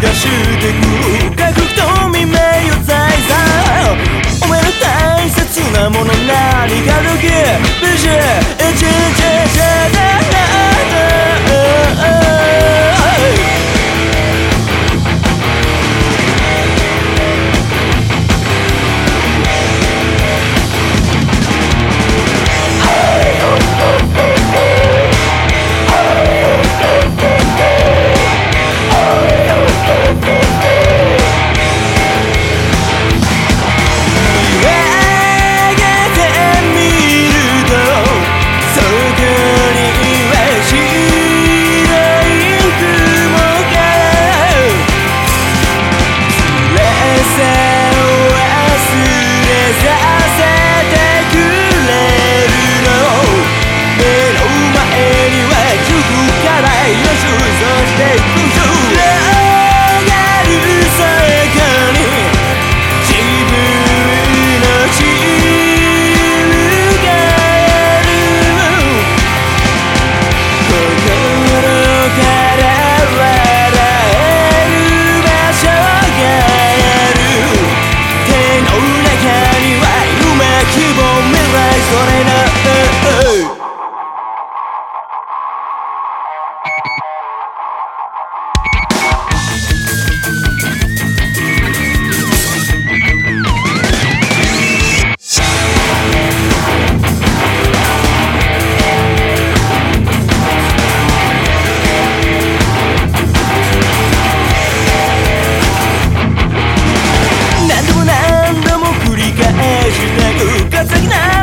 出してく I'm not